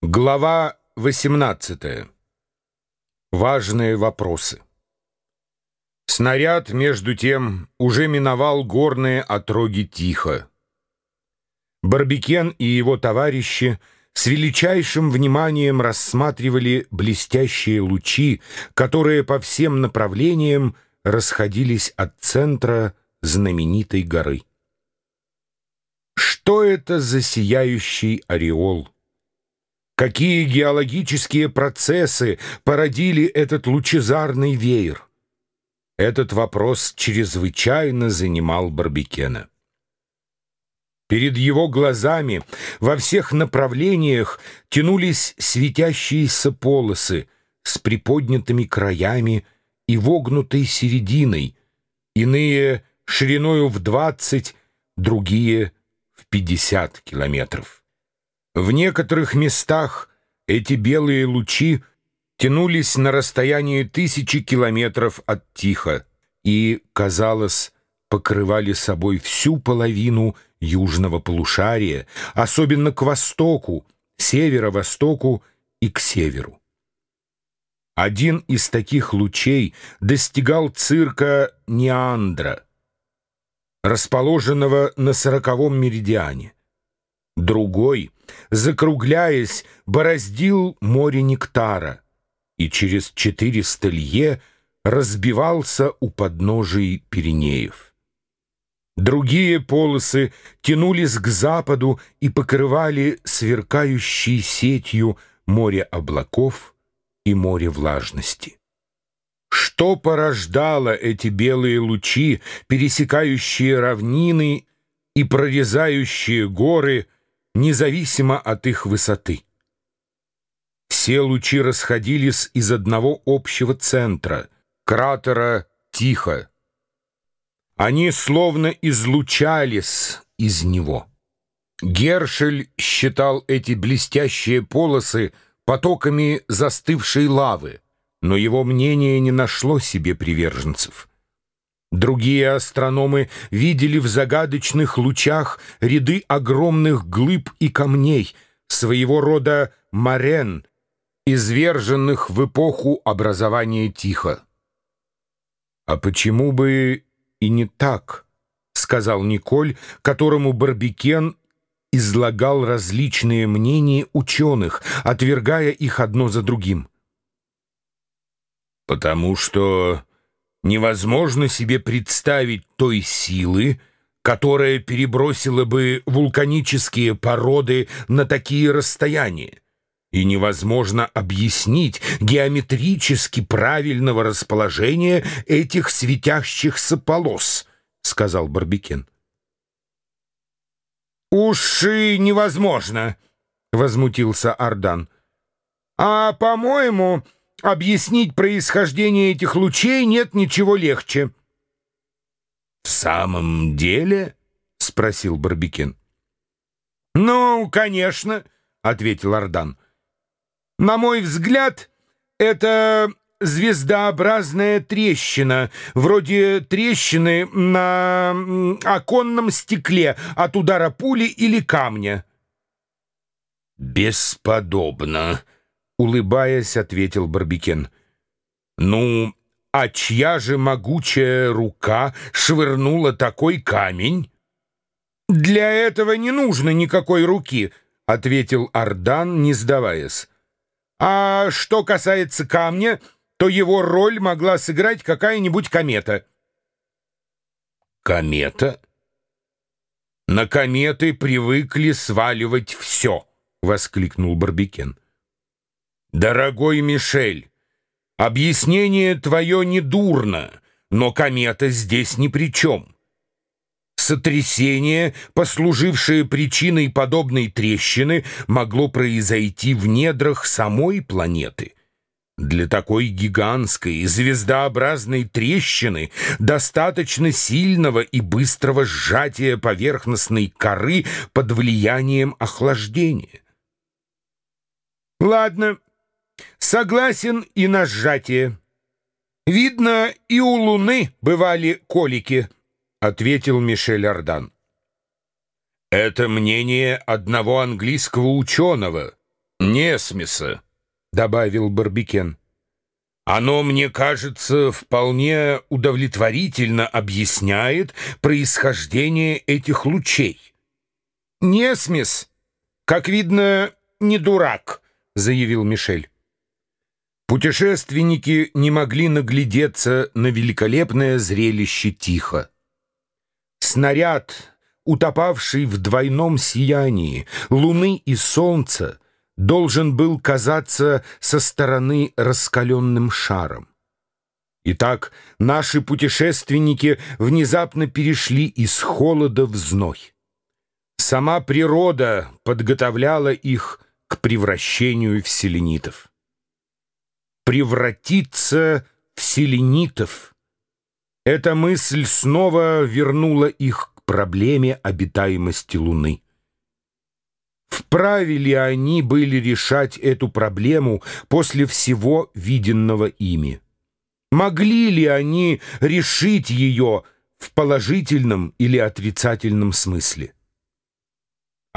Глава 18. Важные вопросы. Снаряд, между тем, уже миновал горные отроги тихо. Барбикен и его товарищи с величайшим вниманием рассматривали блестящие лучи, которые по всем направлениям расходились от центра знаменитой горы. Что это за сияющий ореол? Какие геологические процессы породили этот лучезарный веер? Этот вопрос чрезвычайно занимал Барбекена. Перед его глазами во всех направлениях тянулись светящиеся полосы с приподнятыми краями и вогнутой серединой, иные шириною в 20, другие в 50 километров. В некоторых местах эти белые лучи тянулись на расстоянии тысячи километров от Тихо и, казалось, покрывали собой всю половину южного полушария, особенно к востоку, северо-востоку и к северу. Один из таких лучей достигал цирка Неандра, расположенного на сороковом меридиане. Другой, закругляясь, бороздил море нектара и через четыреста лье разбивался у подножий Пиренеев. Другие полосы тянулись к западу и покрывали сверкающей сетью море облаков и море влажности. Что порождало эти белые лучи, пересекающие равнины и прорезающие горы, независимо от их высоты. Все лучи расходились из одного общего центра — кратера Тихо. Они словно излучались из него. Гершель считал эти блестящие полосы потоками застывшей лавы, но его мнение не нашло себе приверженцев. Другие астрономы видели в загадочных лучах ряды огромных глыб и камней, своего рода морен, изверженных в эпоху образования Тихо. «А почему бы и не так?» — сказал Николь, которому Барбикен излагал различные мнения ученых, отвергая их одно за другим. «Потому что невозможно себе представить той силы, которая перебросила бы вулканические породы на такие расстояния, и невозможно объяснить геометрически правильного расположения этих светящихся полос, — сказал Барбикен. «Уж и невозможно», — возмутился Ардан. «А, по-моему...» Объяснить происхождение этих лучей нет ничего легче. «В самом деле?» — спросил Барбикен. «Ну, конечно», — ответил Ардан. «На мой взгляд, это звездообразная трещина, вроде трещины на оконном стекле от удара пули или камня». «Бесподобно», Улыбаясь, ответил Барбикен. «Ну, а чья же могучая рука швырнула такой камень?» «Для этого не нужно никакой руки», — ответил Ардан, не сдаваясь. «А что касается камня, то его роль могла сыграть какая-нибудь комета». «Комета?» «На кометы привыкли сваливать все», — воскликнул Барбикен. «Дорогой Мишель, объяснение твое недурно, но комета здесь ни при чем. Сотрясение, послужившее причиной подобной трещины, могло произойти в недрах самой планеты». Для такой гигантской звездообразной трещины достаточно сильного и быстрого сжатия поверхностной коры под влиянием охлаждения. Ладно, Согласен и на сжатие. Видно, и у Луны бывали колики, ответил Мишель Ардан. Это мнение одного английского ученого, Несмеса, — добавил Барбикен. Оно, мне кажется, вполне удовлетворительно объясняет происхождение этих лучей. «Несмес, как видно, не дурак», — заявил Мишель. Путешественники не могли наглядеться на великолепное зрелище тихо. Снаряд, утопавший в двойном сиянии луны и солнца, должен был казаться со стороны раскаленным шаром. Итак, наши путешественники внезапно перешли из холода в зной. Сама природа подготовляла их к превращению в селенитов. Превратиться в селенитов — эта мысль снова вернула их к проблеме обитаемости Луны. Вправе ли они были решать эту проблему после всего виденного ими? Могли ли они решить ее в положительном или отрицательном смысле?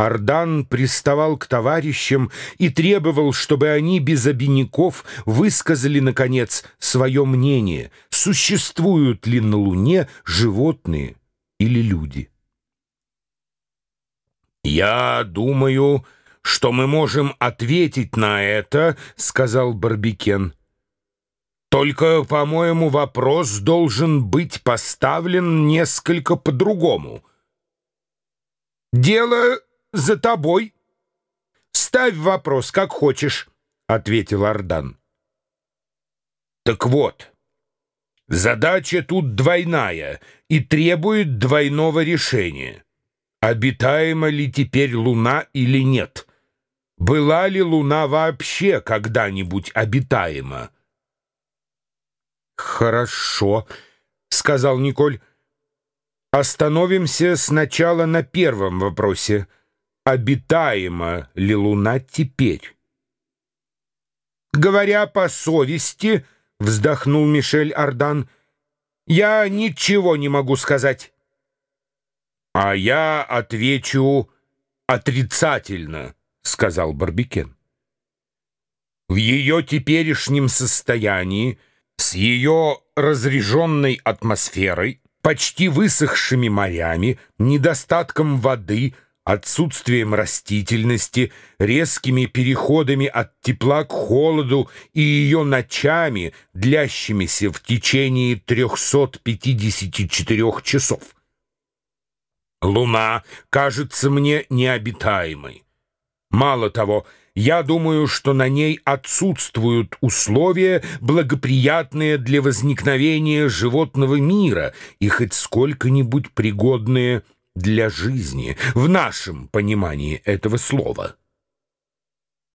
Ардан приставал к товарищам и требовал, чтобы они без обиняков высказали, наконец, свое мнение, существуют ли на Луне животные или люди. «Я думаю, что мы можем ответить на это», — сказал Барбикен. «Только, по-моему, вопрос должен быть поставлен несколько по-другому». «Дело за тобой. Ставь вопрос, как хочешь», — ответил Ардан. «Так вот, задача тут двойная и требует двойного решения» обитаема ли теперь Луна или нет. Была ли Луна вообще когда-нибудь обитаема? «Хорошо», — сказал Николь. «Остановимся сначала на первом вопросе. Обитаема ли Луна теперь?» «Говоря по совести», — вздохнул Мишель Ардан, — «я ничего не могу сказать». «А я отвечу отрицательно», — сказал Барбикен. В ее теперешнем состоянии, с ее разреженной атмосферой, почти высохшими морями, недостатком воды, отсутствием растительности, резкими переходами от тепла к холоду и ее ночами, длящимися в течение 354 часов. Луна кажется мне необитаемой. Мало того, я думаю, что на ней отсутствуют условия, благоприятные для возникновения животного мира и хоть сколько-нибудь пригодные для жизни в нашем понимании этого слова.